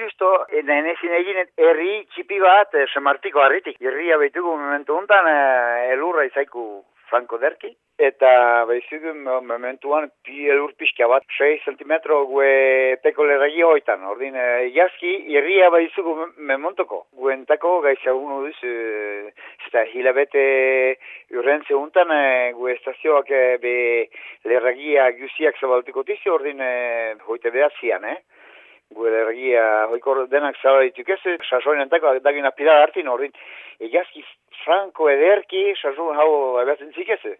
justo, enen ezin egin herri txipi bat, eh, semartiko harritik. Irria behitugu momentu untan, eh, elurra izaiku Franco Derki. Eta behizugun momentuan pi elur pixka bat, 6 cm gue peko lerragi hoitan. Ordin, e, jazki, irria behizugu memontoko. Guentako gaizagun duz, e, eta hilabete urrentze untan, e, gue estazioak e, be lerragia guziak zabaltuko tizi, ordin, e, hoite behazian, eh? Gue lerragia hoikor denak zabalituk ez, sasoinentako dagina pila hartin, ordin, egazki franko ederki, sasun hau abatzen zikeze.